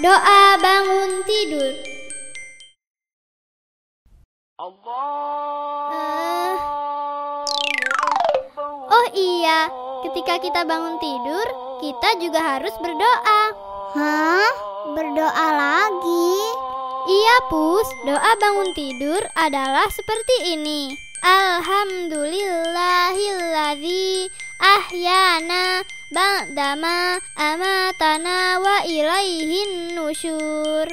Doa bangun tidur. Allah. Uh. Oh iya, ketika kita bangun tidur, kita juga harus berdoa. Hah? Berdoa lagi? Iya, Pus. Doa bangun tidur adalah seperti ini. Alhamdulillahilladzi ahyana ba'dama amatana wa wa ilaihin nusyur.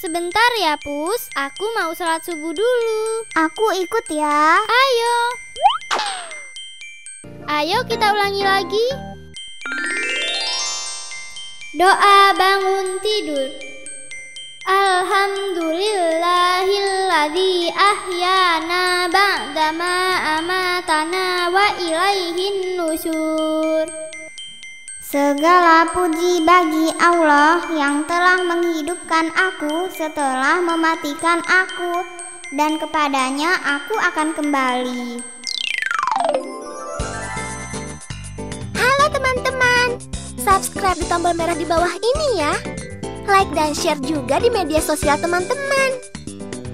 Sebentar ya, Pus. Aku mau sholat subuh dulu. Aku ikut ya. Ayo. Ayo kita ulangi lagi. Doa bangun tidur. Alhamdulillahilladzi ahyana ba'dama amatana wa ilaihin nusyur. Segala puji bagi Allah yang telah menghidupkan aku setelah mematikan aku dan kepadanya aku akan kembali. Halo teman-teman, subscribe di tombol merah di bawah ini ya. Like dan share juga di media sosial teman-teman.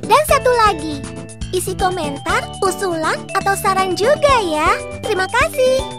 Dan satu lagi, isi komentar, usulan, atau saran juga ya. Terima kasih.